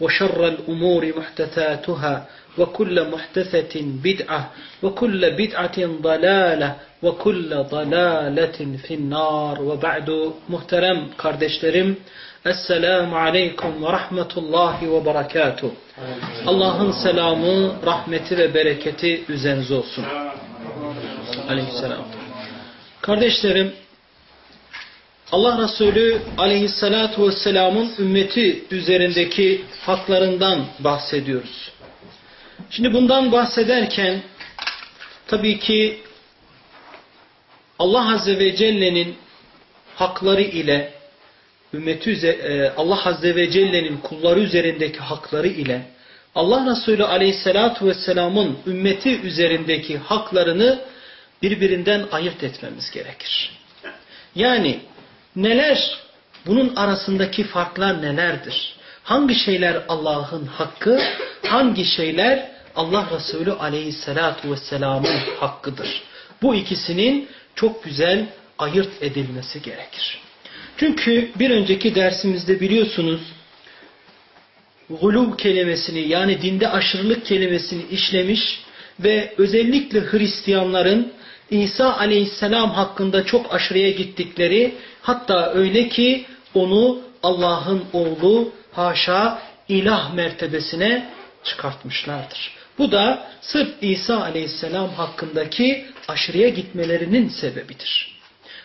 وشر الأمور محدثاتها وكل محدثة بدعة وكل بدعة ضلالة وكل ضلالة في النار وبعد muhterem kardeşlerim Esselamu Aleyküm ve Rahmetullahi ve Berekatuhu Allah'ın selamı, rahmeti ve bereketi üzerinize olsun. Aleyhisselam. Kardeşlerim Allah Resulü Aleyhisselatu Vesselam'ın ümmeti üzerindeki haklarından bahsediyoruz. Şimdi bundan bahsederken tabii ki Allah Azze ve Celle'nin hakları ile ümmeti e, Allah Azze ve Celle'nin kulları üzerindeki hakları ile Allah Resulü Aleyhisselatu Vesselam'ın ümmeti üzerindeki haklarını birbirinden ayırt etmemiz gerekir. Yani neler, bunun arasındaki farklar nelerdir? Hangi şeyler Allah'ın hakkı, hangi şeyler Allah Resulü Aleyhisselatu Vesselam'ın hakkıdır? Bu ikisinin çok güzel ayırt edilmesi gerekir. Çünkü bir önceki dersimizde biliyorsunuz gulub kelimesini yani dinde aşırılık kelimesini işlemiş ve özellikle Hristiyanların İsa aleyhisselam hakkında çok aşırıya gittikleri hatta öyle ki onu Allah'ın oğlu haşa ilah mertebesine çıkartmışlardır. Bu da sırf İsa aleyhisselam hakkındaki aşırıya gitmelerinin sebebidir.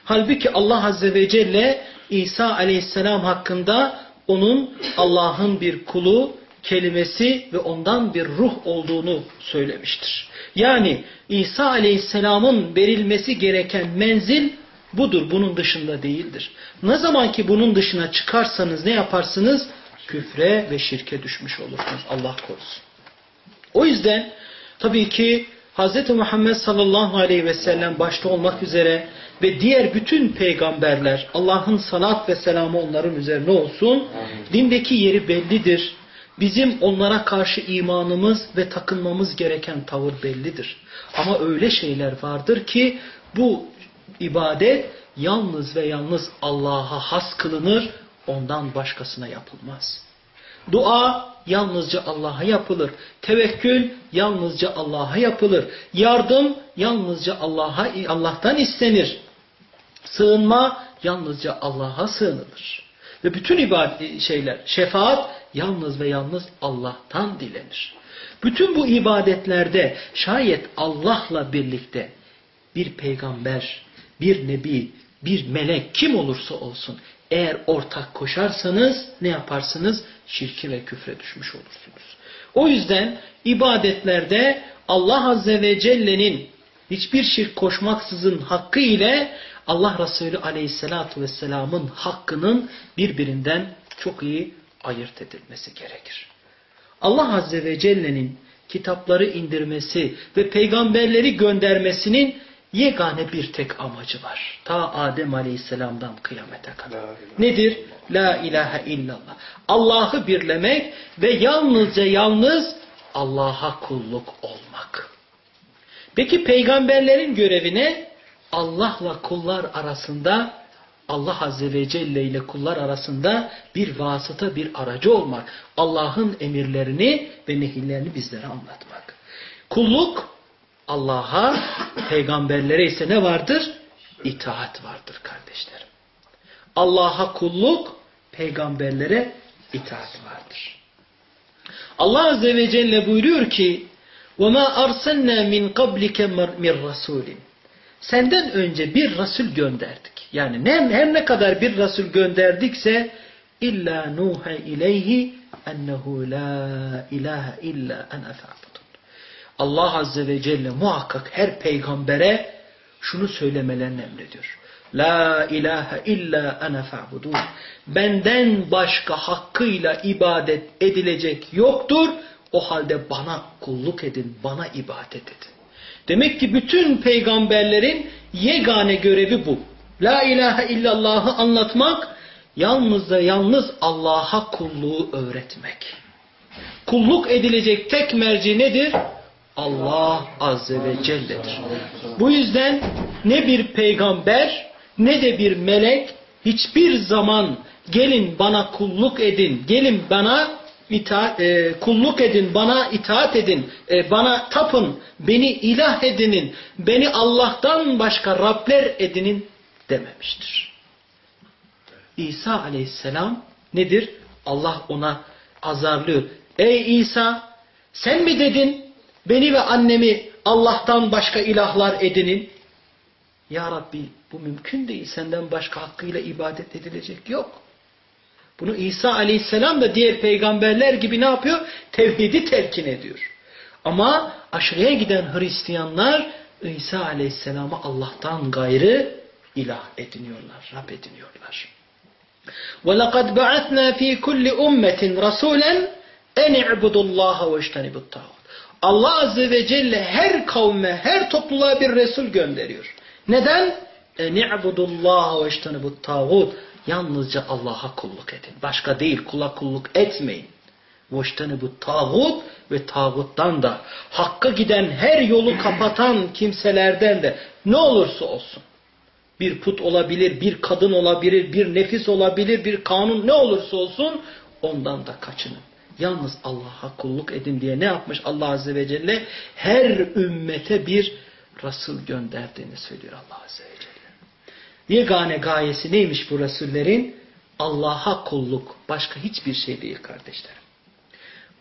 Halbuki Allah azze ve celle İsa aleyhisselam hakkında onun Allah'ın bir kulu, kelimesi ve ondan bir ruh olduğunu söylemiştir. Yani İsa aleyhisselamın verilmesi gereken menzil budur. Bunun dışında değildir. Ne zaman ki bunun dışına çıkarsanız ne yaparsınız? Küfre ve şirke düşmüş olursunuz. Allah korusun. O yüzden tabii ki Hz. Muhammed sallallahu aleyhi ve sellem başta olmak üzere ve diğer bütün peygamberler Allah'ın salat ve selamı onların üzerine olsun. Dindeki yeri bellidir. Bizim onlara karşı imanımız ve takınmamız gereken tavır bellidir. Ama öyle şeyler vardır ki bu ibadet yalnız ve yalnız Allah'a has kılınır, ondan başkasına yapılmaz. Dua yalnızca Allah'a yapılır. Tevekkül yalnızca Allah'a yapılır. Yardım yalnızca Allah'a Allah'tan istenir. Sığınma yalnızca Allah'a sığınılır. Ve bütün ibadet şeyler, şefaat yalnız ve yalnız Allah'tan dilenir. Bütün bu ibadetlerde şayet Allah'la birlikte bir peygamber, bir nebi, bir melek kim olursa olsun eğer ortak koşarsanız ne yaparsınız? Şirki ve küfre düşmüş olursunuz. O yüzden ibadetlerde Allah Azze ve Celle'nin hiçbir şirk koşmaksızın hakkı ile Allah Resulü Aleyhisselatü Vesselam'ın hakkının birbirinden çok iyi ayırt edilmesi gerekir. Allah Azze ve Celle'nin kitapları indirmesi ve peygamberleri göndermesinin yegane bir tek amacı var. Ta Adem Aleyhisselam'dan kıyamete kadar. La Nedir? La ilahe illallah. Allah'ı birlemek ve yalnızca yalnız Allah'a kulluk olmak. Peki peygamberlerin görevi ne? Allah'la kullar arasında Allah Azze ve Celle ile kullar arasında bir vasıta, bir aracı olmak. Allah'ın emirlerini ve nehirlerini bizlere anlatmak. Kulluk Allah'a, peygamberlere ise ne vardır? İtaat vardır kardeşlerim. Allah'a kulluk, peygamberlere itaat vardır. Allah Azze ve Celle buyuruyor ki وَمَا أَرْسَلْنَا مِنْ قَبْلِكَ مِنْ رَسُولٍ Senden önce bir Resul gönderdik. Yani ne, her ne kadar bir Resul gönderdikse illa nuhe ileyhi ennehu la ilahe illa ene fa'budun. Allah Azze ve Celle muhakkak her peygambere şunu söylemelerini emrediyor. La ilahe illa ene fa'budun. Benden başka hakkıyla ibadet edilecek yoktur. O halde bana kulluk edin, bana ibadet edin. Demek ki bütün peygamberlerin yegane görevi bu. La ilahe illallah'ı anlatmak, yalnız da yalnız Allah'a kulluğu öğretmek. Kulluk edilecek tek merci nedir? Allah Azze ve Celle'dir. Bu yüzden ne bir peygamber ne de bir melek hiçbir zaman gelin bana kulluk edin, gelin bana itaat, e, kulluk edin, bana itaat edin, e, bana tapın, beni ilah edinin, beni Allah'tan başka Rabler edinin dememiştir. İsa aleyhisselam nedir? Allah ona azarlıyor. Ey İsa sen mi dedin beni ve annemi Allah'tan başka ilahlar edinin? Ya Rabbi bu mümkün değil. Senden başka hakkıyla ibadet edilecek yok. Bunu İsa aleyhisselam da diğer peygamberler gibi ne yapıyor? Tevhidi telkin ediyor. Ama aşırıya giden Hristiyanlar İsa aleyhisselamı Allah'tan gayrı ilah ediniyorlar, Rab ediniyorlar. وَلَقَدْ بَعَثْنَا ف۪ي كُلِّ اُمَّةٍ رَسُولًا اَنْ اِعْبُدُ اللّٰهَ وَاجْتَنِبُ الطَّاغُوتِ Allah Azze ve Celle her kavme, her topluluğa bir Resul gönderiyor. Neden? اَنْ اللّٰهَ وَاجْتَنِبُ الطَّاغُوتِ Yalnızca Allah'a kulluk edin. Başka değil, kula kulluk etmeyin. bu tağut ve tağuttan da hakka giden her yolu kapatan kimselerden de ne olursa olsun bir put olabilir, bir kadın olabilir, bir nefis olabilir, bir kanun ne olursa olsun ondan da kaçının. Yalnız Allah'a kulluk edin diye ne yapmış Allah Azze ve Celle? Her ümmete bir Resul gönderdiğini söylüyor Allah Azze ve Celle. Yegane gayesi neymiş bu Resullerin? Allah'a kulluk. Başka hiçbir şey değil kardeşlerim.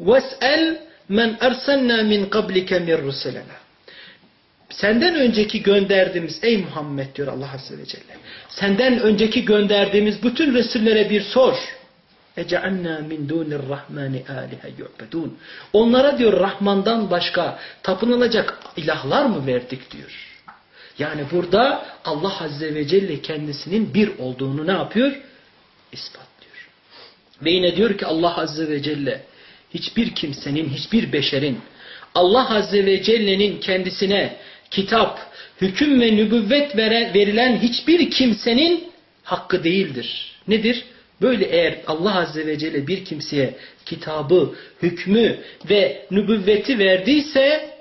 وَاسْأَلْ مَنْ اَرْسَلْنَا مِنْ قَبْلِكَ مِنْ رُسُلَنَا Senden önceki gönderdiğimiz ey Muhammed diyor Allah Azze ve Celle. Senden önceki gönderdiğimiz bütün Resullere bir sor. Ece'anna min dunir rahmani alihe yu'bedun. Onlara diyor Rahman'dan başka tapınılacak ilahlar mı verdik diyor. Yani burada Allah Azze ve Celle kendisinin bir olduğunu ne yapıyor? İspatlıyor. Ve yine diyor ki Allah Azze ve Celle hiçbir kimsenin, hiçbir beşerin Allah Azze ve Celle'nin kendisine kitap, hüküm ve nübüvvet verilen hiçbir kimsenin hakkı değildir. Nedir? Böyle eğer Allah Azze ve Celle bir kimseye kitabı, hükmü ve nübüvveti verdiyse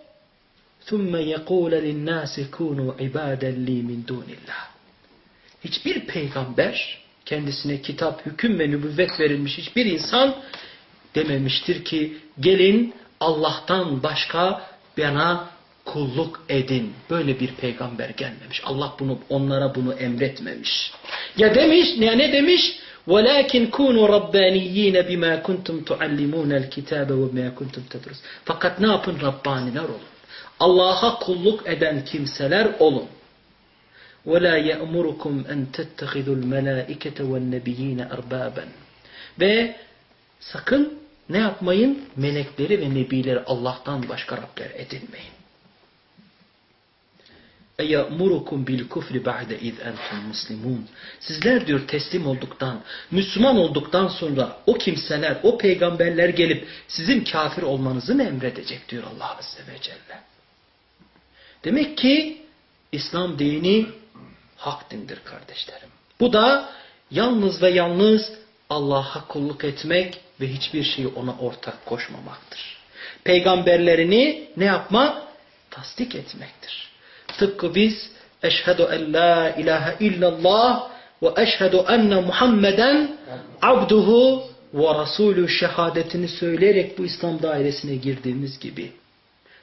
ثُمَّ يَقُولَ لِلنَّاسِ كُونُوا عِبَادًا لِي مِنْ دُونِ اللّٰهِ Hiçbir peygamber kendisine kitap, hüküm ve nübüvvet verilmiş hiçbir insan dememiştir ki gelin Allah'tan başka bana kulluk edin. Böyle bir peygamber gelmemiş. Allah bunu onlara bunu emretmemiş. Ya demiş, ne ne demiş? وَلَكِنْ كُونُوا رَبَّانِيِّينَ بِمَا كُنْتُمْ تُعَلِّمُونَ الْكِتَابَ وَمَا كُنْتُمْ تَدْرُسُ Fakat ne yapın? Rabbaniler olun. Allah'a kulluk eden kimseler olun. وَلَا يَأْمُرُكُمْ أَنْ تَتَّخِذُوا الْمَلَائِكَةَ وَالنَّبِيِّينَ أَرْبَابًا Ve sakın ne yapmayın? Melekleri ve nebileri Allah'tan başka Rabler edinmeyin. اَيَأْمُرُكُمْ بِالْكُفْرِ بَعْدَ اِذْ اَنْتُمْ مُسْلِمُونَ Sizler diyor teslim olduktan, Müslüman olduktan sonra o kimseler, o peygamberler gelip sizin kafir olmanızı mı emredecek diyor Allah Azze ve Celle. Demek ki İslam dini hak dindir kardeşlerim. Bu da yalnız ve yalnız Allah'a kulluk etmek ve hiçbir şeyi ona ortak koşmamaktır. Peygamberlerini ne yapmak? Tasdik etmektir. Tıpkı biz eşhedü en la ilahe illallah ve eşhedü enne Muhammeden abduhu ve rasulü şehadetini söyleyerek bu İslam dairesine girdiğimiz gibi.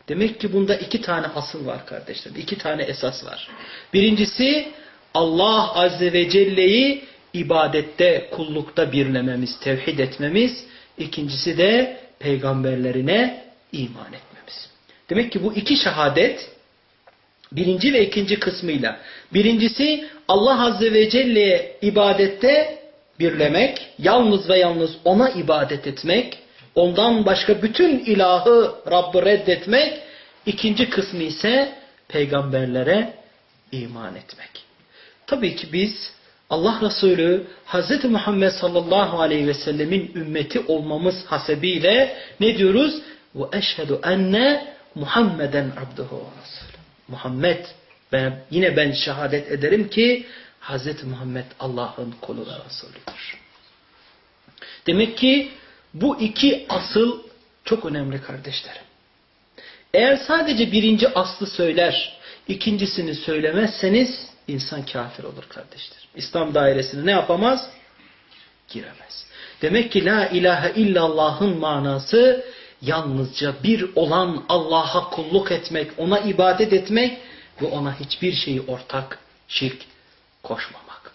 Demek ki bunda iki tane asıl var kardeşler. iki tane esas var. Birincisi Allah Azze ve Celle'yi ibadette, kullukta birlememiz, tevhid etmemiz. İkincisi de peygamberlerine iman etmemiz. Demek ki bu iki şehadet birinci ve ikinci kısmıyla. Birincisi Allah Azze ve Celle'ye ibadette birlemek, yalnız ve yalnız ona ibadet etmek, ondan başka bütün ilahı Rabb'ı reddetmek. İkinci kısmı ise peygamberlere iman etmek. Tabii ki biz Allah Resulü Hz. Muhammed sallallahu aleyhi ve sellemin ümmeti olmamız hasebiyle ne diyoruz? Eşhedü enne Muhammeden abduhu. Muhammed ben, yine ben şehadet ederim ki Hz. Muhammed Allah'ın kulu ve Resulüdür. Demek ki bu iki asıl çok önemli kardeşlerim. Eğer sadece birinci aslı söyler, ikincisini söylemezseniz insan kafir olur kardeşler. İslam dairesine ne yapamaz? Giremez. Demek ki la ilahe illallah'ın manası yalnızca bir olan Allah'a kulluk etmek, ona ibadet etmek ve ona hiçbir şeyi ortak, şirk koşmamak.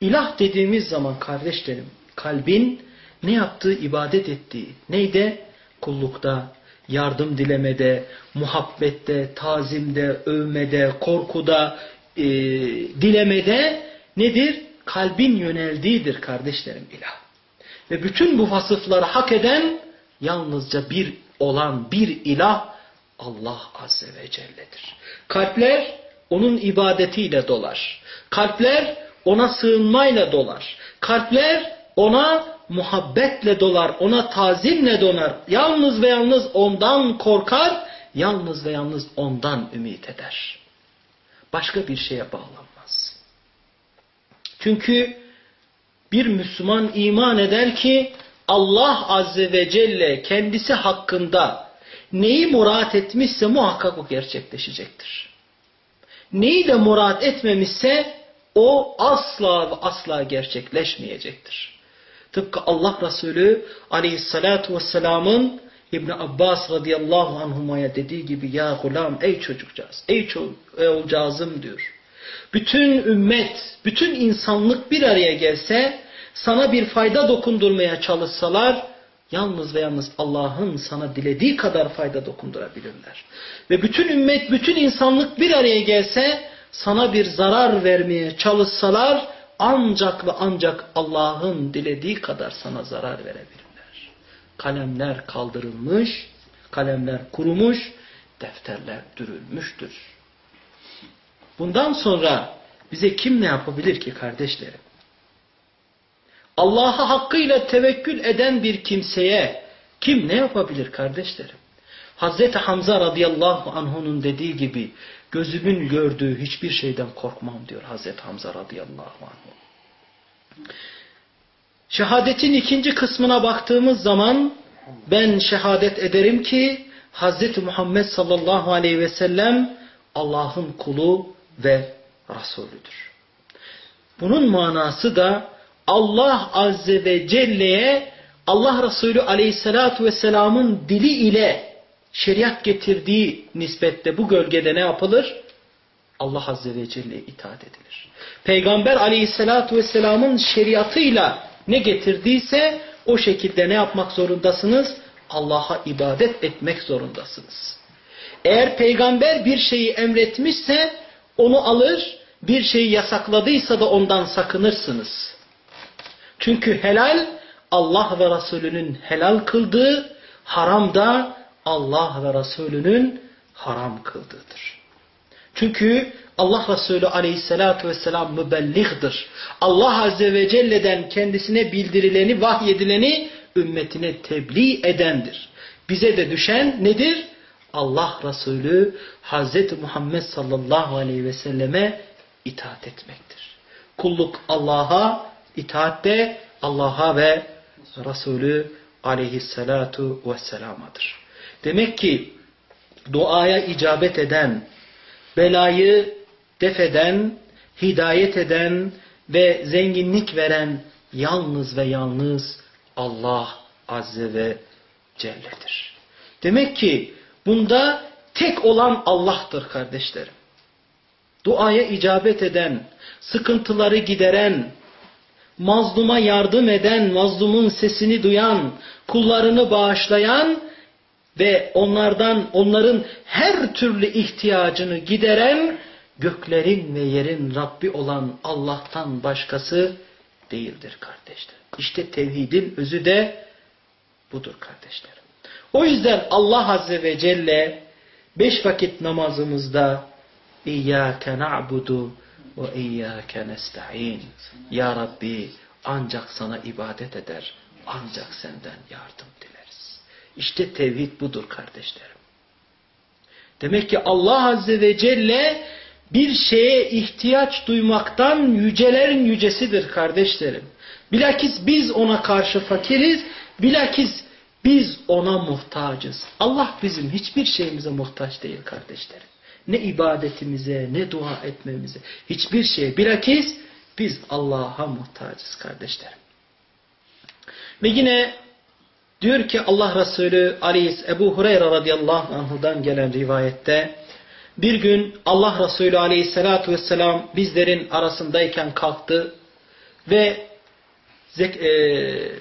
İlah dediğimiz zaman kardeşlerim, kalbin ne yaptığı, ibadet ettiği neyde? Kullukta, yardım dilemede, muhabbette, tazimde, övmede, korkuda, e, dilemede nedir? Kalbin yöneldiğidir kardeşlerim ilah. Ve bütün bu vasıfları hak eden yalnızca bir olan bir ilah Allah Azze ve Celle'dir. Kalpler onun ibadetiyle dolar. Kalpler ona sığınmayla dolar. Kalpler ona muhabbetle dolar, ona tazimle donar. Yalnız ve yalnız ondan korkar, yalnız ve yalnız ondan ümit eder. Başka bir şeye bağlanmaz. Çünkü bir Müslüman iman eder ki Allah Azze ve Celle kendisi hakkında neyi murat etmişse muhakkak o gerçekleşecektir. Neyi de murat etmemişse o asla ve asla gerçekleşmeyecektir. Tıpkı Allah Resulü aleyhissalatu vesselamın İbn Abbas radıyallahu anhumaya dediği gibi ya gulam ey çocukcağız, ey oğulcağızım diyor. Bütün ümmet, bütün insanlık bir araya gelse sana bir fayda dokundurmaya çalışsalar yalnız ve yalnız Allah'ın sana dilediği kadar fayda dokundurabilirler. Ve bütün ümmet, bütün insanlık bir araya gelse sana bir zarar vermeye çalışsalar ancak ve ancak Allah'ın dilediği kadar sana zarar verebilirler. Kalemler kaldırılmış, kalemler kurumuş, defterler dürülmüştür. Bundan sonra bize kim ne yapabilir ki kardeşlerim? Allah'a hakkıyla tevekkül eden bir kimseye kim ne yapabilir kardeşlerim? Hazreti Hamza radıyallahu anh'unun dediği gibi gözümün gördüğü hiçbir şeyden korkmam diyor Hazreti Hamza radıyallahu anh. Şehadetin ikinci kısmına baktığımız zaman ben şehadet ederim ki Hazreti Muhammed sallallahu aleyhi ve sellem Allah'ın kulu ve Resulüdür. Bunun manası da Allah Azze ve Celle'ye Allah Resulü Aleyhisselatü Vesselam'ın dili ile şeriat getirdiği nispette bu gölgede ne yapılır? Allah Azze ve Celle'ye itaat edilir. Peygamber Aleyhisselatü Vesselam'ın şeriatıyla ne getirdiyse o şekilde ne yapmak zorundasınız? Allah'a ibadet etmek zorundasınız. Eğer peygamber bir şeyi emretmişse onu alır, bir şeyi yasakladıysa da ondan sakınırsınız. Çünkü helal Allah ve Resulünün helal kıldığı, haram da Allah ve Resulünün haram kıldığıdır. Çünkü Allah Resulü aleyhissalatu vesselam mübelliğdir. Allah Azze ve Celle'den kendisine bildirileni, vahyedileni ümmetine tebliğ edendir. Bize de düşen nedir? Allah Resulü Hazreti Muhammed sallallahu aleyhi ve selleme itaat etmektir. Kulluk Allah'a, itaat de Allah'a ve Resulü aleyhissalatu vesselamadır. Demek ki duaya icabet eden, belayı defeden, hidayet eden, ve zenginlik veren yalnız ve yalnız Allah Azze ve Celle'dir. Demek ki bunda tek olan Allah'tır kardeşlerim. Duaya icabet eden, sıkıntıları gideren, mazluma yardım eden, mazlumun sesini duyan, kullarını bağışlayan ve onlardan onların her türlü ihtiyacını gideren göklerin ve yerin Rabbi olan Allah'tan başkası değildir kardeşler. İşte tevhidin özü de budur kardeşlerim. O yüzden Allah Azze ve Celle beş vakit namazımızda İyyâke na'budu ve iyyâke nesta'in. Ya Rabbi ancak sana ibadet eder, ancak senden yardım dileriz. İşte tevhid budur kardeşlerim. Demek ki Allah Azze ve Celle bir şeye ihtiyaç duymaktan yücelerin yücesidir kardeşlerim. Bilakis biz ona karşı fakiriz, bilakis biz ona muhtacız. Allah bizim hiçbir şeyimize muhtaç değil kardeşlerim. Ne ibadetimize, ne dua etmemize, hiçbir şeye. Bilakis biz Allah'a muhtacız kardeşlerim. Ve yine diyor ki Allah Resulü Aleyhis Ebu Hureyre radıyallahu anhudan gelen rivayette bir gün Allah Resulü aleyhissalatu vesselam bizlerin arasındayken kalktı ve e,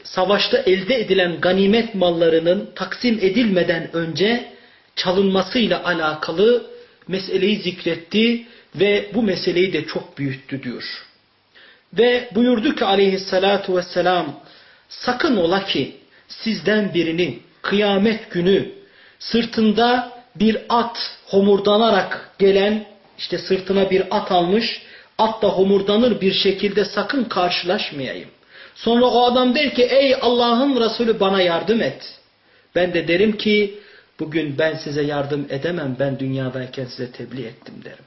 savaşta elde edilen ganimet mallarının taksim edilmeden önce çalınmasıyla alakalı meseleyi zikretti ve bu meseleyi de çok büyüttü diyor. Ve buyurdu ki aleyhissalatu vesselam sakın ola ki sizden birini kıyamet günü sırtında bir at homurdanarak gelen işte sırtına bir at almış at da homurdanır bir şekilde sakın karşılaşmayayım. Sonra o adam der ki ey Allah'ın Resulü bana yardım et. Ben de derim ki bugün ben size yardım edemem ben dünyadayken size tebliğ ettim derim.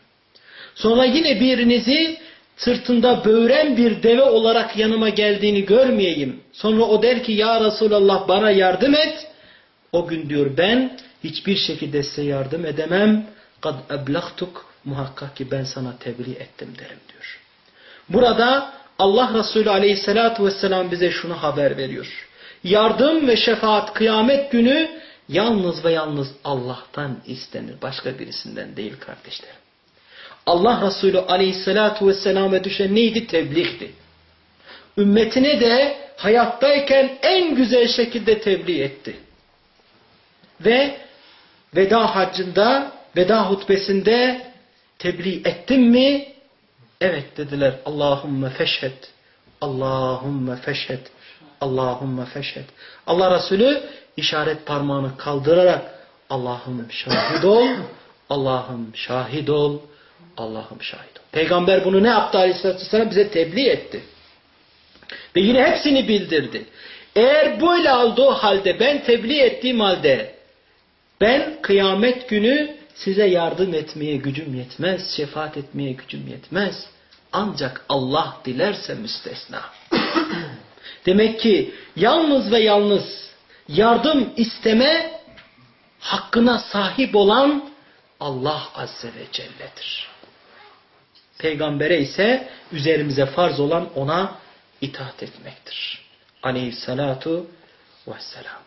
Sonra yine birinizi sırtında böğren bir deve olarak yanıma geldiğini görmeyeyim. Sonra o der ki ya Resulallah bana yardım et. O gün diyor ben hiçbir şekilde size yardım edemem. Kad eblagtuk muhakkak ki ben sana tebliğ ettim derim diyor. Burada Allah Resulü aleyhissalatu vesselam bize şunu haber veriyor. Yardım ve şefaat kıyamet günü yalnız ve yalnız Allah'tan istenir. Başka birisinden değil kardeşlerim. Allah Resulü aleyhissalatu vesselama düşen neydi? Tebliğdi. Ümmetine de hayattayken en güzel şekilde tebliğ etti. Ve veda haccında, veda hutbesinde tebliğ ettim mi? Evet dediler. Allahümme feşhed. Allahümme feşhed. Allahümme feşhed. Allah Resulü işaret parmağını kaldırarak Allah'ım şahit ol. Allah'ım şahit ol. Allah'ım şahit. Peygamber bunu ne yaptı aleyhissalatü vesselam? Bize tebliğ etti. Ve yine hepsini bildirdi. Eğer böyle olduğu halde ben tebliğ ettiğim halde ben kıyamet günü size yardım etmeye gücüm yetmez, şefaat etmeye gücüm yetmez. Ancak Allah dilerse müstesna. Demek ki yalnız ve yalnız yardım isteme hakkına sahip olan Allah Azze ve Celle'dir. Peygambere ise üzerimize farz olan ona itaat etmektir. Aleyhissalatu vesselam.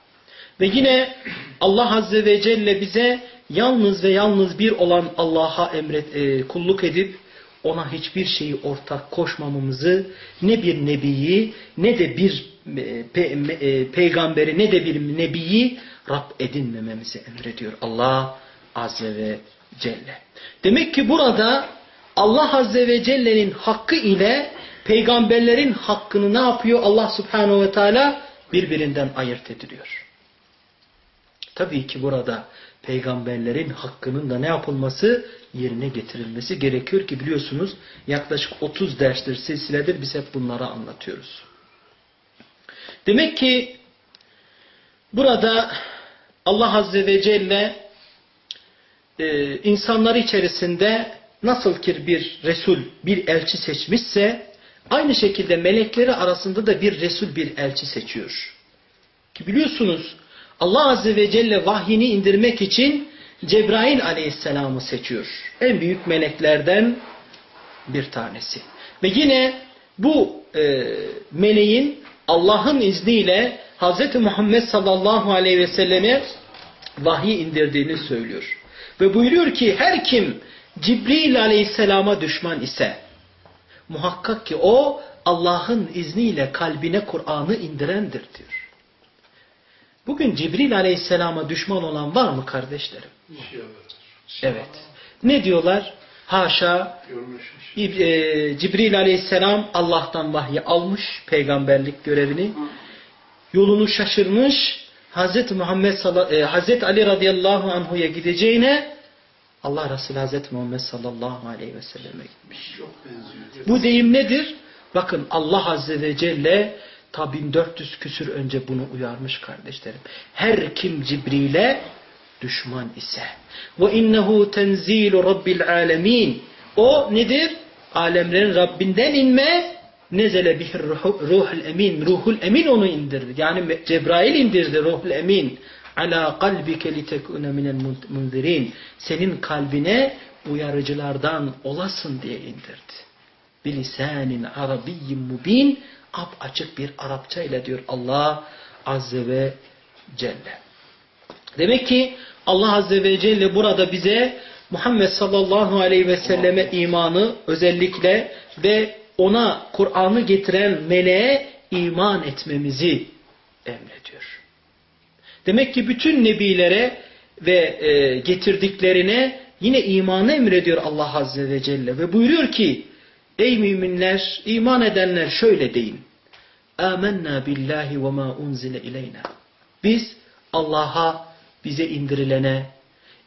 Ve yine Allah Azze ve Celle bize yalnız ve yalnız bir olan Allah'a emret, e, kulluk edip ona hiçbir şeyi ortak koşmamamızı ne bir nebiyi ne de bir e, pe, e, peygamberi ne de bir nebiyi Rab edinmememizi emrediyor Allah Azze ve Celle. Demek ki burada Allah Azze ve Celle'nin hakkı ile peygamberlerin hakkını ne yapıyor? Allah Subhanahu ve Teala birbirinden ayırt ediliyor. Tabii ki burada peygamberlerin hakkının da ne yapılması? Yerine getirilmesi gerekiyor ki biliyorsunuz yaklaşık 30 derstir, silsiledir biz hep bunları anlatıyoruz. Demek ki burada Allah Azze ve Celle e, insanları içerisinde nasıl ki bir Resul, bir elçi seçmişse aynı şekilde melekleri arasında da bir Resul, bir elçi seçiyor. Ki biliyorsunuz Allah Azze ve Celle vahyini indirmek için Cebrail aleyhisselamı seçiyor. En büyük meleklerden bir tanesi. Ve yine bu e, meleğin Allah'ın izniyle Hz. Muhammed sallallahu aleyhi ve selleme vahiy indirdiğini söylüyor. Ve buyuruyor ki her kim Cibril aleyhisselama düşman ise muhakkak ki o Allah'ın izniyle kalbine Kur'an'ı indirendir diyor. Bugün Cibril aleyhisselama düşman olan var mı kardeşlerim? Evet. Ne diyorlar? Haşa e, Cibril aleyhisselam Allah'tan vahyi almış peygamberlik görevini. Yolunu şaşırmış. Hz. Muhammed e, Hz. Ali radıyallahu anhu'ya gideceğine Allah Resulü Hz. Muhammed sallallahu aleyhi ve selleme gitmiş. Bu deyim nedir? Bakın Allah Azze ve Celle ta 1400 küsür önce bunu uyarmış kardeşlerim. Her kim Cibril'e düşman ise. Ve innehu tenzilu rabbil alemin. O nedir? Alemlerin Rabbinden inme nezele bihir ruhul emin. Ruhul emin onu indirdi. Yani Cebrail indirdi ruhul emin. Ala kalbike litekune minel munzirin. Senin kalbine uyarıcılardan olasın diye indirdi. Bilisanin arabiyyin mubin. Ap açık bir Arapça ile diyor Allah Azze ve Celle. Demek ki Allah Azze ve Celle burada bize Muhammed sallallahu aleyhi ve selleme imanı özellikle ve ona Kur'an'ı getiren meleğe iman etmemizi emrediyor. Demek ki bütün nebilere ve e, getirdiklerine yine imanı emrediyor Allah Azze ve Celle. Ve buyuruyor ki ey müminler, iman edenler şöyle deyin. Âmennâ billahi ve mâ unzile ileyna. Biz Allah'a, bize indirilene,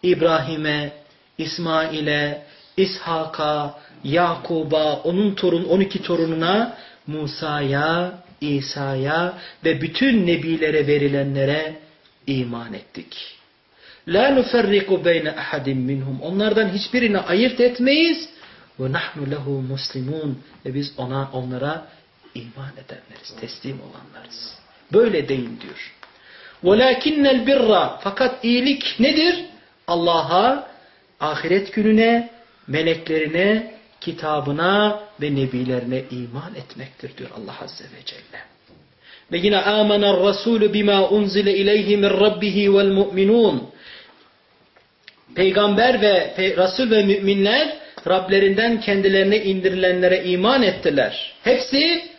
İbrahim'e, İsmail'e, İshak'a, Yakub'a, onun torun 12 torununa, Musa'ya, İsa'ya ve bütün nebilere verilenlere iman ettik. La nuferriku beyne ahadin minhum. Onlardan hiçbirini ayırt etmeyiz. Ve nahnu lehu muslimun. Ve biz ona, onlara iman edenleriz, teslim olanlarız. Böyle değil diyor. Velakinnel birra. Fakat iyilik nedir? Allah'a, ahiret gününe, meleklerine, kitabına ve nebilerine iman etmektir diyor Allah Azze ve Celle. Ve yine amener rasulü bima unzile ileyhi min rabbihi vel mu'minun. Peygamber ve Resul ve müminler Rablerinden kendilerine indirilenlere iman ettiler. Hepsi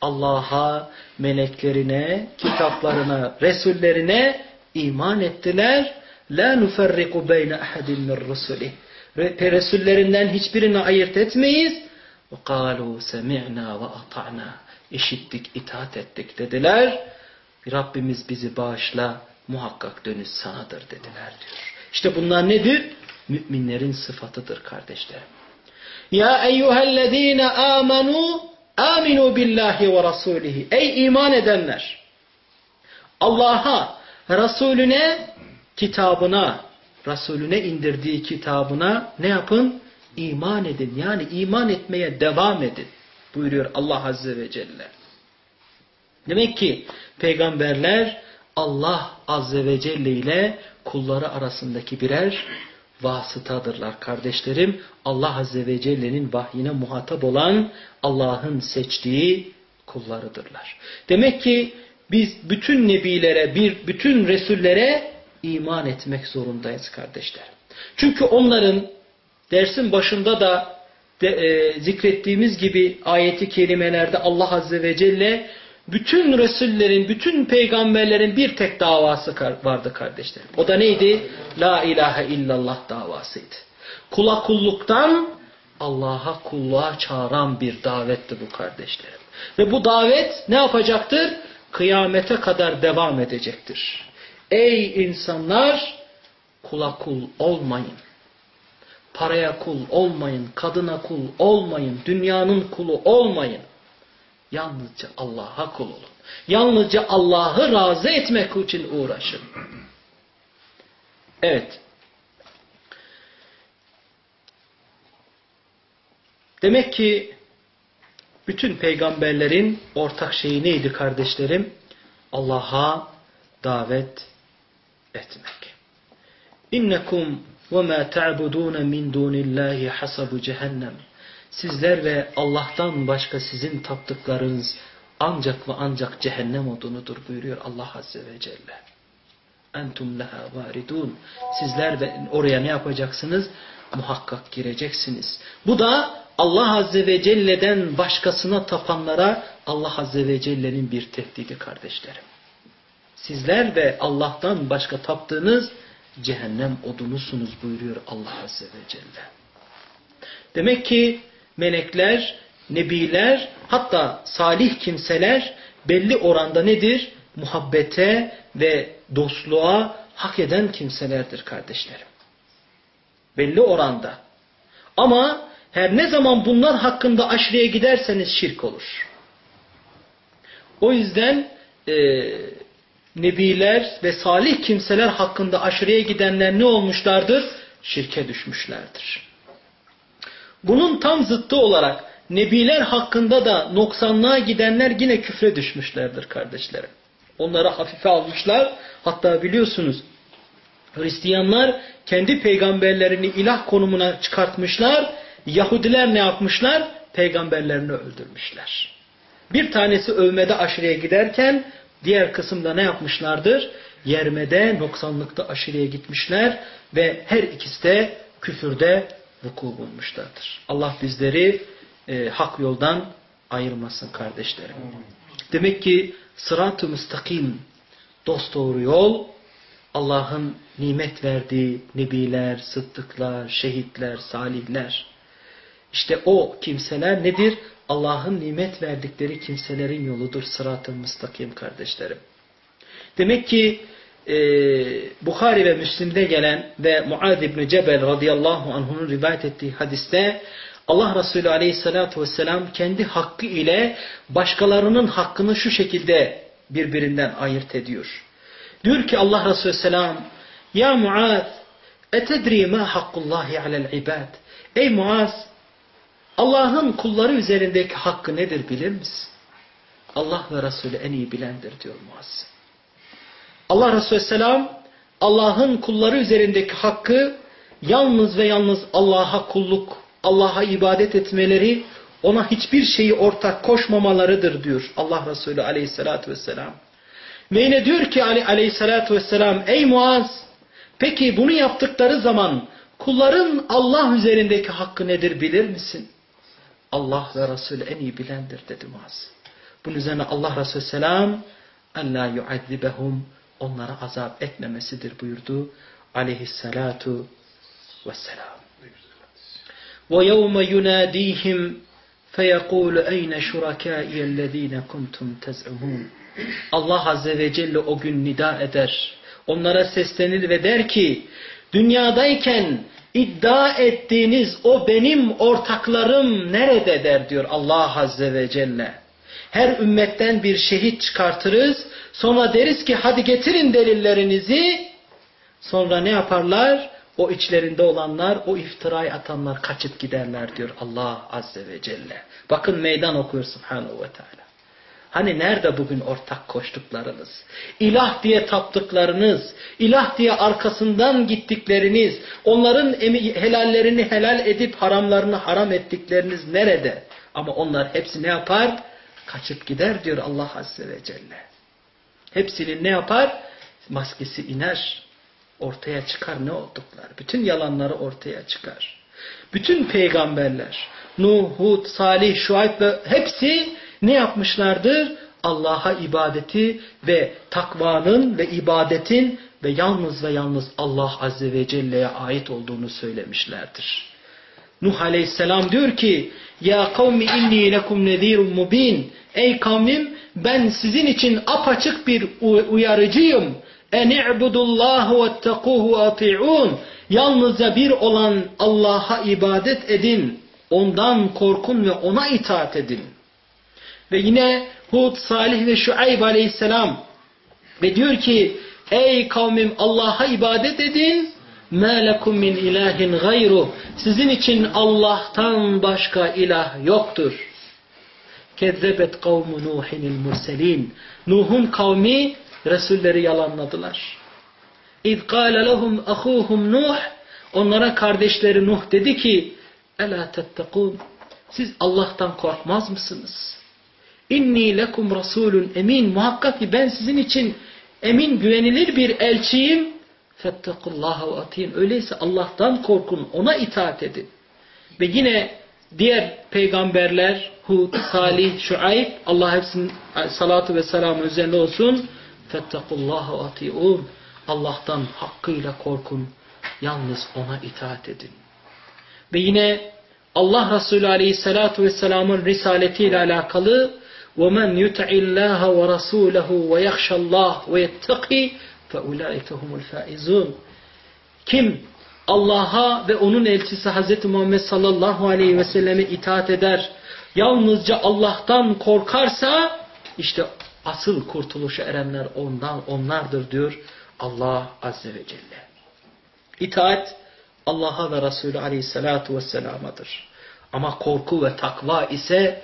Allah'a, meleklerine, kitaplarına, resullerine iman ettiler. La nuferriku beyne ahadin min rusulih. Resullerinden hiçbirini ayırt etmeyiz. Semi'na ve ata'na. İşittik, itaat ettik dediler. Rabbimiz bizi bağışla, muhakkak dönüş sanadır dediler diyor. İşte bunlar nedir? Müminlerin sıfatıdır kardeşlerim. Ya eyyühellezine amenu aminu billahi ve rasulihi. Ey iman edenler! Allah'a, Resulüne, kitabına, Resulüne indirdiği kitabına ne yapın? İman edin. Yani iman etmeye devam edin. Buyuruyor Allah Azze ve Celle. Demek ki peygamberler Allah Azze ve Celle ile kulları arasındaki birer vasıtadırlar kardeşlerim. Allah Azze ve Celle'nin vahyine muhatap olan Allah'ın seçtiği kullarıdırlar. Demek ki biz bütün nebilere, bir bütün resullere iman etmek zorundayız kardeşler. Çünkü onların dersin başında da de, e, zikrettiğimiz gibi ayeti kelimelerde Allah Azze ve Celle bütün Resullerin, bütün peygamberlerin bir tek davası vardı kardeşlerim. O da neydi? La ilahe illallah davasıydı. Kula kulluktan Allah'a kulluğa çağıran bir davetti bu kardeşlerim. Ve bu davet ne yapacaktır? Kıyamete kadar devam edecektir. Ey insanlar kula kul olmayın. Paraya kul olmayın, kadına kul olmayın, dünyanın kulu olmayın. Yalnızca Allah'a kul olun. Yalnızca Allah'ı razı etmek için uğraşın. Evet. Demek ki bütün peygamberlerin ortak şeyi neydi kardeşlerim? Allah'a davet etmek. İnnekum ve ma ta'budun min dunillahi hasabu cehennem. Sizler ve Allah'tan başka sizin taptıklarınız ancak ve ancak cehennem odunudur buyuruyor Allah Azze ve Celle. Entum leha varidun. Sizler de oraya ne yapacaksınız? Muhakkak gireceksiniz. Bu da Allah Azze ve Celle'den başkasına tapanlara Allah Azze ve Celle'nin bir tehdidi kardeşlerim. Sizler de Allah'tan başka taptığınız cehennem odunusunuz buyuruyor Allah Azze ve Celle. Demek ki melekler, nebiler hatta salih kimseler belli oranda nedir? Muhabbete ve dostluğa hak eden kimselerdir kardeşlerim. Belli oranda. Ama her ne zaman bunlar hakkında aşırıya giderseniz şirk olur. O yüzden e, nebiler ve salih kimseler hakkında aşırıya gidenler ne olmuşlardır? Şirke düşmüşlerdir. Bunun tam zıttı olarak nebiler hakkında da noksanlığa gidenler yine küfre düşmüşlerdir kardeşlerim. Onları hafife almışlar. Hatta biliyorsunuz Hristiyanlar kendi peygamberlerini ilah konumuna çıkartmışlar. Yahudiler ne yapmışlar? Peygamberlerini öldürmüşler. Bir tanesi övmede aşırıya giderken diğer kısımda ne yapmışlardır? Yermede, noksanlıkta aşırıya gitmişler ve her ikisi de küfürde vuku bulmuşlardır. Allah bizleri e, hak yoldan ayırmasın kardeşlerim. Demek ki sırat-ı müstakim dosdoğru yol Allah'ın nimet verdiği nebiler, sıddıklar, şehitler, salihler. İşte o kimseler nedir? Allah'ın nimet verdikleri kimselerin yoludur sırat-ı müstakim kardeşlerim. Demek ki e, Bukhari ve Müslim'de gelen ve Muad İbni Cebel radıyallahu anh'un rivayet ettiği hadiste Allah Resulü aleyhissalatu vesselam kendi hakkı ile başkalarının hakkını şu şekilde birbirinden ayırt ediyor. Diyor ki Allah Resulü selam Ya Muaz etedri ma hakkullahi alel ibad Ey Muaz Allah'ın kulları üzerindeki hakkı nedir bilir misin? Allah ve Resulü en iyi bilendir diyor Muaz. Allah Resulü selam Allah'ın kulları üzerindeki hakkı yalnız ve yalnız Allah'a kulluk, Allah'a ibadet etmeleri, ona hiçbir şeyi ortak koşmamalarıdır diyor Allah Resulü aleyhissalatü vesselam. Ve yine diyor ki Ali aleyhissalatü vesselam ey Muaz peki bunu yaptıkları zaman kulların Allah üzerindeki hakkı nedir bilir misin? Allah ve Resulü en iyi bilendir dedi Muaz. Bunun üzerine Allah Resulü selam en la yuazzibehum onlara azap etmemesidir buyurdu aleyhissalatu vesselam. وَيَوْمَ يُنَادِيهِمْ فَيَقُولُ اَيْنَ شُرَكَائِيَ الَّذ۪ينَ كُنْتُمْ تَزْعُمُونَ Allah Azze ve Celle o gün nida eder. Onlara seslenir ve der ki, dünyadayken iddia ettiğiniz o benim ortaklarım nerede der diyor Allah Azze ve Celle. Her ümmetten bir şehit çıkartırız. Sonra deriz ki hadi getirin delillerinizi. Sonra ne yaparlar? O içlerinde olanlar, o iftirayı atanlar kaçıp giderler diyor Allah Azze ve Celle. Bakın meydan okuyor Subhanahu ve Teala. Hani nerede bugün ortak koştuklarınız? İlah diye taptıklarınız, ilah diye arkasından gittikleriniz, onların helallerini helal edip haramlarını haram ettikleriniz nerede? Ama onlar hepsi ne yapar? Kaçıp gider diyor Allah Azze ve Celle. Hepsinin ne yapar? Maskesi iner. Ortaya çıkar ne olduklar. Bütün yalanları ortaya çıkar. Bütün peygamberler, Nuh, Hud, Salih, Şuayb ve hepsi ne yapmışlardır? Allah'a ibadeti ve takvanın ve ibadetin ve yalnız ve yalnız Allah Azze ve Celle'ye ait olduğunu söylemişlerdir. Nuh Aleyhisselam diyor ki Ya kavmi inni lekum nezirun mubin Ey kavmim ben sizin için apaçık bir uyarıcıyım. En i'budullahu vettekuhu ati'un Yalnızca bir olan Allah'a ibadet edin. Ondan korkun ve ona itaat edin. Ve yine Hud, Salih ve Şuayb aleyhisselam ve diyor ki ey kavmim Allah'a ibadet edin مَا لَكُمْ مِنْ ilahin gayru Sizin için Allah'tan başka ilah yoktur. Kezzebet kavmu Nuhinil murselin. Nuh'un kavmi Resulleri yalanladılar. اِذْ قَالَ لَهُمْ أَخُوهُمْ Nuh Onlara kardeşleri Nuh dedi ki اَلَا تَتَّقُونَ Siz Allah'tan korkmaz mısınız? İnni lekum rasulun emin. Muhakkak ki ben sizin için emin güvenilir bir elçiyim. Fettekullaha ve atin. Öyleyse Allah'tan korkun, ona itaat edin. Ve yine diğer peygamberler Hud, Salih, Şuayb Allah hepsinin salatu ve selamı üzerine olsun. Fettekullaha ve atiun. Allah'tan hakkıyla korkun. Yalnız ona itaat edin. Ve yine Allah Resulü Aleyhisselatü Vesselam'ın risaletiyle alakalı وَمَنْ يُتَعِ اللّٰهَ وَرَسُولَهُ وَيَخْشَ اللّٰهِ وَيَتَّقِي فَاُولَٰئِكَ هُمُ الْفَائِزُونَ Kim Allah'a ve onun elçisi Hz. Muhammed sallallahu aleyhi ve selleme itaat eder, yalnızca Allah'tan korkarsa işte asıl kurtuluşa erenler ondan onlardır diyor Allah azze ve celle. İtaat Allah'a ve Resulü aleyhissalatu vesselamadır. Ama korku ve takva ise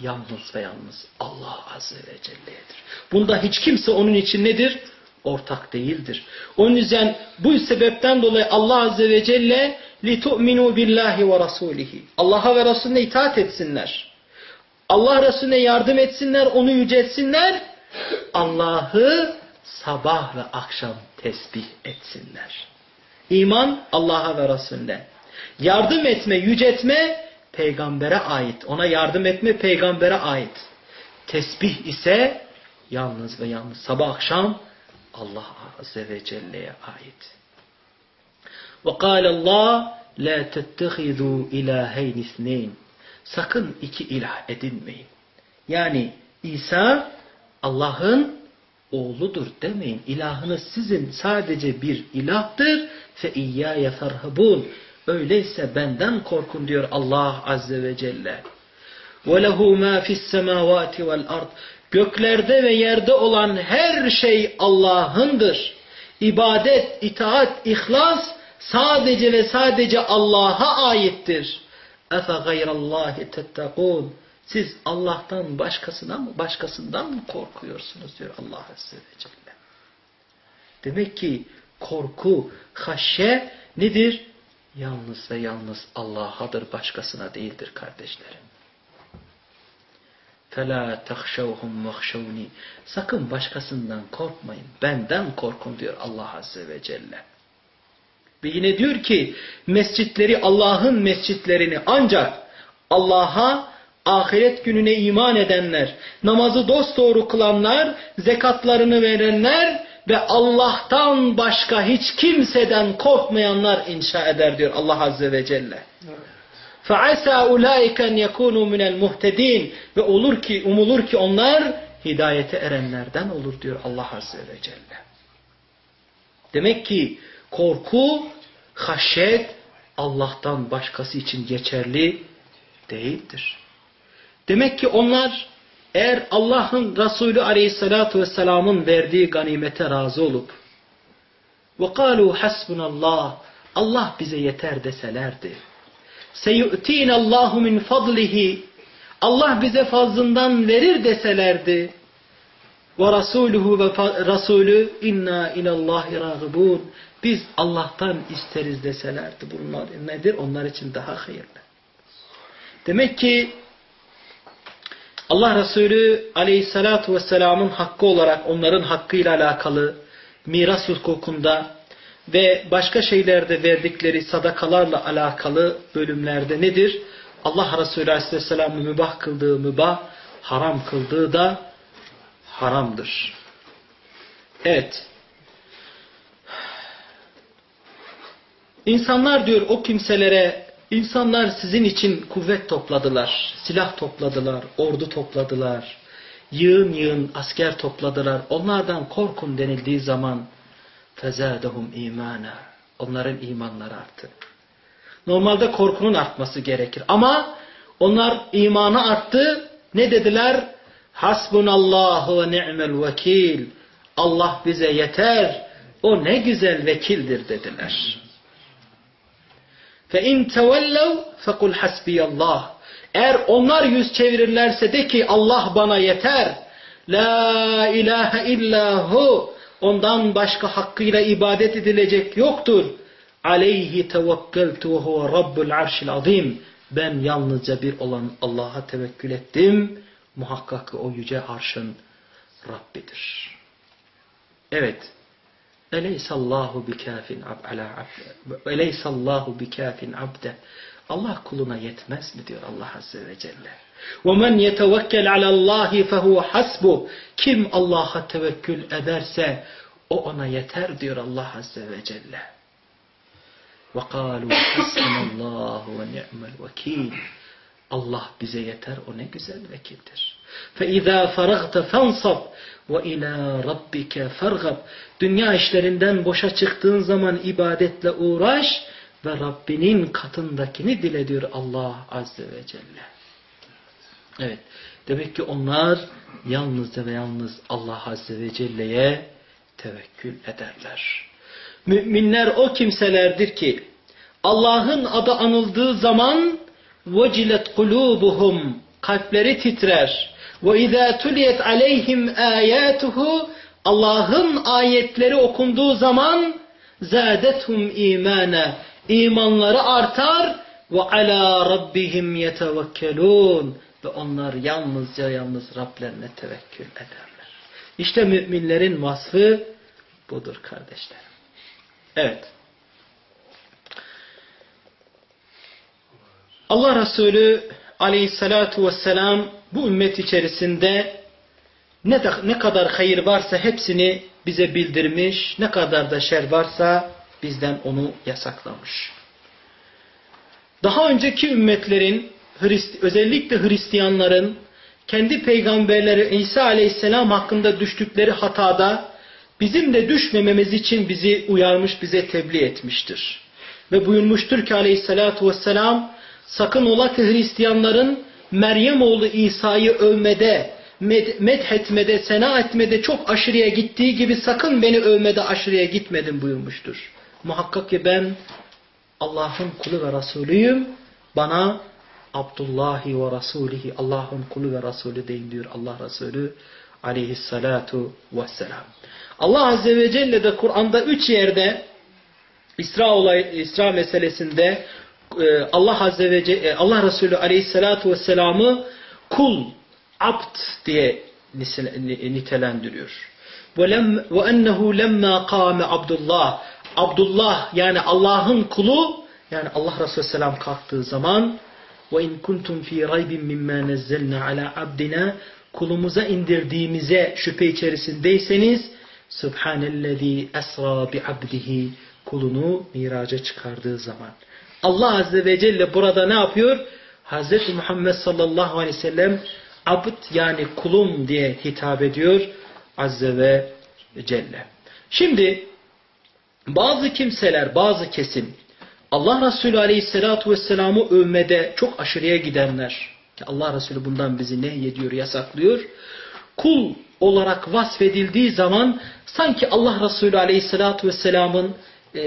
yalnız ve yalnız Allah azze ve celle'dir. Bunda hiç kimse onun için nedir? Ortak değildir. Onun yüzden bu sebepten dolayı Allah azze ve celle لِتُؤْمِنُوا بِاللّٰهِ وَرَسُولِهِ Allah'a ve Resulüne itaat etsinler. Allah Resulüne yardım etsinler, onu yüceltsinler. Allah'ı sabah ve akşam tesbih etsinler. İman Allah'a ve Resulüne. Yardım etme, yüceltme peygambere ait. Ona yardım etme peygambere ait. Tesbih ise yalnız ve yalnız sabah akşam Allah Azze ve Celle'ye ait. وَقَالَ اللّٰهِ لَا تَتَّخِذُوا اِلَٰهَيْنِ اثْنَيْنِ Sakın iki ilah edinmeyin. Yani İsa Allah'ın oğludur demeyin. İlahınız sizin sadece bir ilahtır. Fe iyyâye ferhabûn. Öyleyse benden korkun diyor Allah Azze ve Celle. وَلَهُ مَا فِي السَّمَاوَاتِ وَالْأَرْضِ Göklerde ve yerde olan her şey Allah'ındır. İbadet, itaat, ihlas sadece ve sadece Allah'a aittir. اَفَغَيْرَ اللّٰهِ تَتَّقُونَ Siz Allah'tan başkasına mı, başkasından mı korkuyorsunuz diyor Allah Azze ve Celle. Demek ki korku, haşye nedir? Yalnız ve yalnız Allah'adır, başkasına değildir kardeşlerim. فَلَا تَخْشَوْهُمْ وَخْشَوْنِي Sakın başkasından korkmayın, benden korkun diyor Allah Azze ve Celle. Ve yine diyor ki mescitleri Allah'ın mescitlerini ancak Allah'a ahiret gününe iman edenler, namazı dosdoğru kılanlar, zekatlarını verenler ve Allah'tan başka hiç kimseden korkmayanlar inşa eder diyor Allah Azze ve Celle. فَعَسَى اُولَٰئِكَ اَنْ يَكُونُوا مِنَ الْمُهْتَد۪ينَ Ve olur ki, umulur ki onlar hidayete erenlerden olur diyor Allah Azze ve Celle. Demek ki korku, haşyet Allah'tan başkası için geçerli değildir. Demek ki onlar eğer Allah'ın Resulü Aleyhisselatü Vesselam'ın verdiği ganimete razı olup وَقَالُوا حَسْبُنَ اللّٰهِ Allah bize yeter deselerdi. سَيُؤْتِينَ اللّٰهُ مِنْ فَضْلِهِ Allah bize fazlından verir deselerdi. وَرَسُولُهُ ve Resulü inna ilallahi râgıbûn. Biz Allah'tan isteriz deselerdi. Bunlar nedir? Onlar için daha hayırlı. Demek ki Allah Resulü aleyhissalatu vesselamın hakkı olarak onların hakkıyla alakalı miras hukukunda ve başka şeylerde verdikleri sadakalarla alakalı bölümlerde nedir? Allah Resulü aleyhisselamı mübah kıldığı mübah, haram kıldığı da haramdır. Evet. İnsanlar diyor o kimselere İnsanlar sizin için kuvvet topladılar, silah topladılar, ordu topladılar, yığın yığın asker topladılar. Onlardan korkun denildiği zaman fezâdehum imana. Onların imanları arttı. Normalde korkunun artması gerekir. Ama onlar imanı arttı. Ne dediler? Hasbunallahu ve ni'mel vekil. Allah bize yeter. O ne güzel vekildir dediler. فَاِنْ تَوَلَّوْا فَقُلْ حَسْبِيَ اللّٰهِ Eğer onlar yüz çevirirlerse de ki Allah bana yeter. La ilahe illahu. Ondan başka hakkıyla ibadet edilecek yoktur. Aleyhi tevekkeltu ve huve rabbul arşil azim. Ben yalnızca bir olan Allah'a tevekkül ettim. Muhakkak ki o yüce arşın Rabbidir. Evet. Eleysallahu bikafin ala abde. Eleysallahu bikafin abde. Allah kuluna yetmez mi diyor Allah Azze ve Celle. وَمَنْ يَتَوَكَّلْ عَلَى اللّٰهِ فَهُوَ حَسْبُ Kim Allah'a tevekkül ederse o ona yeter diyor Allah Azze ve Celle. وَقَالُوا حَسْبُنَ اللّٰهُ وَنِعْمَ الْوَكِيلِ Allah bize yeter, o ne güzel vekildir. فَاِذَا فَرَغْتَ فَانْصَبْ وَاِلَى رَبِّكَ فَرْغَبْ Dünya işlerinden boşa çıktığın zaman ibadetle uğraş ve Rabbinin katındakini dile diyor Allah Azze ve Celle. Evet, demek ki onlar yalnızca ve yalnız Allah Azze ve Celle'ye tevekkül ederler. Müminler o kimselerdir ki Allah'ın adı anıldığı zaman وَجِلَتْ قُلُوبُهُمْ Kalpleri titrer. وَاِذَا تُلِيَتْ عَلَيْهِمْ آيَاتُهُ Allah'ın ayetleri okunduğu zaman زَادَتْهُمْ اِيمَانًا İmanları artar ve ala rabbihim yetevekkelun ve onlar yalnızca yalnız Rablerine tevekkül ederler. İşte müminlerin vasfı budur kardeşlerim. Evet. Allah Resulü aleyhissalatu vesselam bu ümmet içerisinde ne, de, ne kadar hayır varsa hepsini bize bildirmiş, ne kadar da şer varsa bizden onu yasaklamış. Daha önceki ümmetlerin, özellikle Hristiyanların kendi peygamberleri İsa aleyhisselam hakkında düştükleri hatada bizim de düşmememiz için bizi uyarmış, bize tebliğ etmiştir. Ve buyurmuştur ki aleyhissalatu vesselam sakın ola ki Hristiyanların Meryem oğlu İsa'yı övmede, med methetmede, sena etmede çok aşırıya gittiği gibi sakın beni övmede aşırıya gitmedin buyurmuştur. Muhakkak ki ben Allah'ın kulu ve Resulüyüm. Bana Abdullahi ve Resulihi Allah'ın kulu ve Resulü deyin diyor Allah Resulü aleyhissalatu vesselam. Allah Azze ve Celle de Kur'an'da üç yerde İsra, olay, İsra meselesinde Allah Azze ve Celle, Allah Resulü aleyhissalatu vesselam'ı kul, abd diye nitelendiriyor. وَاَنَّهُ لَمَّا قَامَ Abdullah Abdullah yani Allah'ın kulu yani Allah Resulü Selam kalktığı zaman ve in kuntum fi raybin mimma nazzalna ala abdina kulumuza indirdiğimize şüphe içerisindeyseniz Subhanellezi esra bi abdihi kulunu miraca çıkardığı zaman. Allah Azze ve Celle burada ne yapıyor? Hz. Muhammed sallallahu aleyhi ve sellem abd yani kulum diye hitap ediyor Azze ve Celle. Şimdi bazı kimseler, bazı kesim Allah Resulü Aleyhisselatü Vesselam'ı övmede çok aşırıya gidenler ki Allah Resulü bundan bizi nehyediyor, yasaklıyor. Kul olarak vasfedildiği zaman sanki Allah Resulü Aleyhisselatü Vesselam'ın e,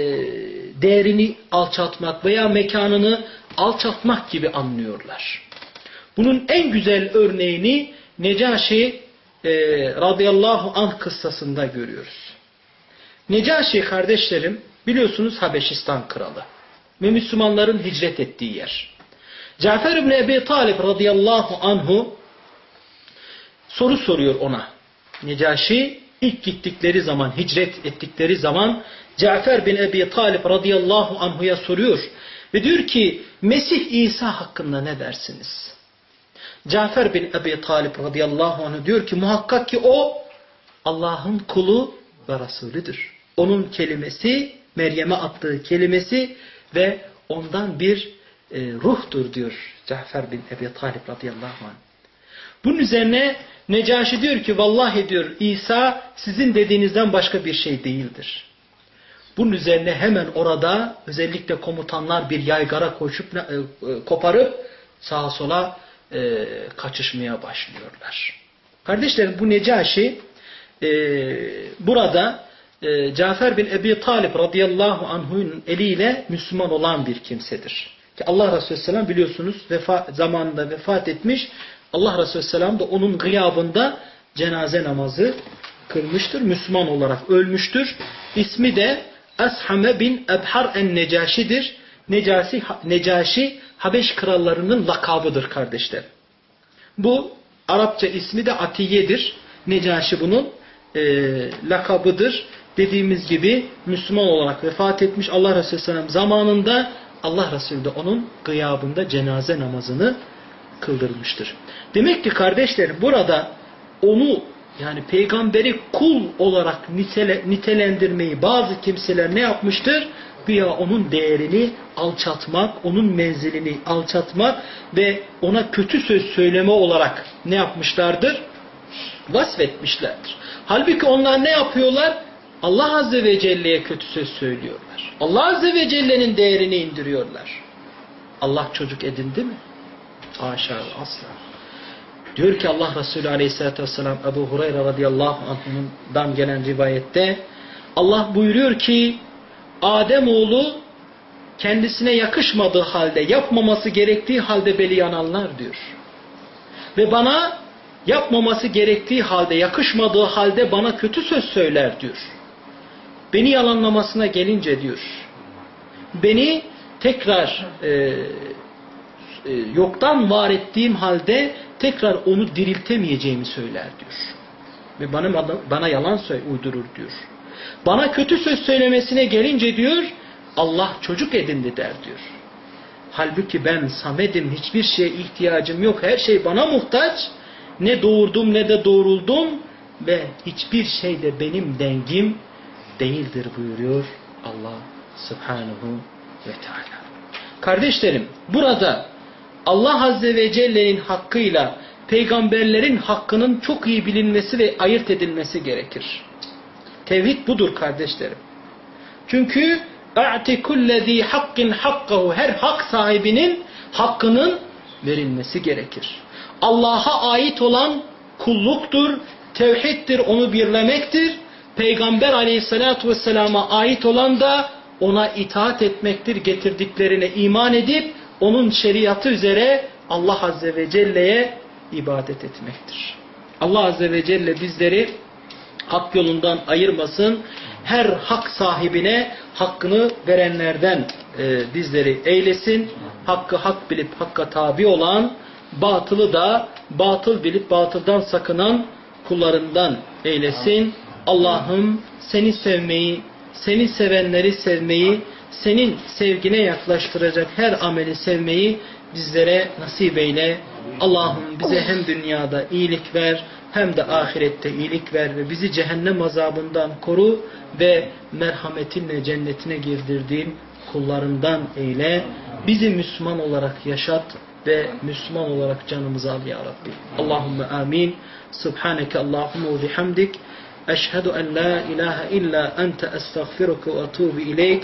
değerini alçaltmak veya mekanını alçaltmak gibi anlıyorlar. Bunun en güzel örneğini Necaşi e, radıyallahu anh kıssasında görüyoruz. Necaşi kardeşlerim biliyorsunuz Habeşistan kralı ve Müslümanların hicret ettiği yer. Cafer İbni Ebi Talib radıyallahu anhu soru soruyor ona. Necaşi ilk gittikleri zaman, hicret ettikleri zaman Cafer bin Ebi Talib radıyallahu anhuya soruyor. Ve diyor ki Mesih İsa hakkında ne dersiniz? Cafer bin Ebi Talib radıyallahu anh diyor ki muhakkak ki o Allah'ın kulu ve Resulüdür. Onun kelimesi, Meryem'e attığı kelimesi ve ondan bir e, ruhtur diyor Cafer bin Ebi Talib radıyallahu anh. Bunun üzerine Necaşi diyor ki vallahi diyor İsa sizin dediğinizden başka bir şey değildir. Bunun üzerine hemen orada özellikle komutanlar bir yaygara koşup e, koparıp sağa sola e, kaçışmaya başlıyorlar. Kardeşlerim bu Necaşi e, burada e, Cafer bin Ebi Talib radıyallahu anh'ın eliyle Müslüman olan bir kimsedir. Ki Allah Resulü Selam biliyorsunuz vefa, zamanında vefat etmiş. Allah Resulü Selam da onun gıyabında cenaze namazı kılmıştır. Müslüman olarak ölmüştür. İsmi de Ashame bin Ebhar en-Necaşi'dir. Necaşi, Necaşi Habeş krallarının lakabıdır kardeşler. Bu Arapça ismi de Atiye'dir. Necaşi bunun e, lakabıdır. Dediğimiz gibi Müslüman olarak vefat etmiş Allah Resulü Sellem zamanında Allah Resulü de onun gıyabında cenaze namazını kıldırmıştır. Demek ki kardeşlerim burada onu yani peygamberi kul olarak nitele, nitelendirmeyi bazı kimseler ne yapmıştır? Güya onun değerini alçatmak, onun menzilini alçatmak ve ona kötü söz söyleme olarak ne yapmışlardır? Vasfetmişlerdir. Halbuki onlar ne yapıyorlar? Allah Azze ve Celle'ye kötü söz söylüyorlar. Allah Azze ve Celle'nin değerini indiriyorlar. Allah çocuk edindi mi? Haşa asla. Diyor ki Allah Resulü Aleyhisselatü Vesselam Ebu Hureyre radıyallahu anh'dan gelen rivayette Allah buyuruyor ki Ademoğlu kendisine yakışmadığı halde, yapmaması gerektiği halde beli yananlar diyor. Ve bana yapmaması gerektiği halde, yakışmadığı halde bana kötü söz söyler diyor. Beni yalanlamasına gelince diyor. Beni tekrar e, e, yoktan var ettiğim halde tekrar onu diriltemeyeceğimi söyler diyor. Ve bana, bana yalan uydurur diyor. Bana kötü söz söylemesine gelince diyor Allah çocuk edindi der diyor. Halbuki ben Samet'im hiçbir şeye ihtiyacım yok. Her şey bana muhtaç. Ne doğurdum ne de doğruldum ve hiçbir şey de benim dengim değildir buyuruyor Allah Subhanahu ve Teala. Kardeşlerim burada Allah Azze ve Celle'nin hakkıyla peygamberlerin hakkının çok iyi bilinmesi ve ayırt edilmesi gerekir. Tevhid budur kardeşlerim. Çünkü اَعْتِ كُلَّذ۪ي hakkin hakkahu Her hak sahibinin hakkının verilmesi gerekir. Allah'a ait olan kulluktur, tevhiddir, onu birlemektir. Peygamber aleyhissalatu vesselama ait olan da ona itaat etmektir, getirdiklerine iman edip onun şeriatı üzere Allah Azze ve Celle'ye ibadet etmektir. Allah Azze ve Celle bizleri hak yolundan ayırmasın. Her hak sahibine hakkını verenlerden e, bizleri eylesin. Hakkı hak bilip hakka tabi olan, batılı da batıl bilip batıldan sakınan kullarından eylesin. Allah'ım seni sevmeyi, seni sevenleri sevmeyi, senin sevgine yaklaştıracak her ameli sevmeyi bizlere nasip eyle. Allah'ım bize hem dünyada iyilik ver hem de ahirette iyilik ver ve bizi cehennem azabından koru ve merhametinle cennetine girdirdiğin kullarından eyle. Bizi Müslüman olarak yaşat ve Müslüman olarak canımızı al ya Rabbi. Allahümme amin. Subhaneke Allahümme ve bihamdik. Eşhedü en la ilahe illa ente estağfiruke ve etubu ileyk.